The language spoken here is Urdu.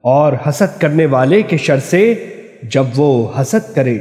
اور حسد کرنے والے کے شر سے جب وہ حسد کرے۔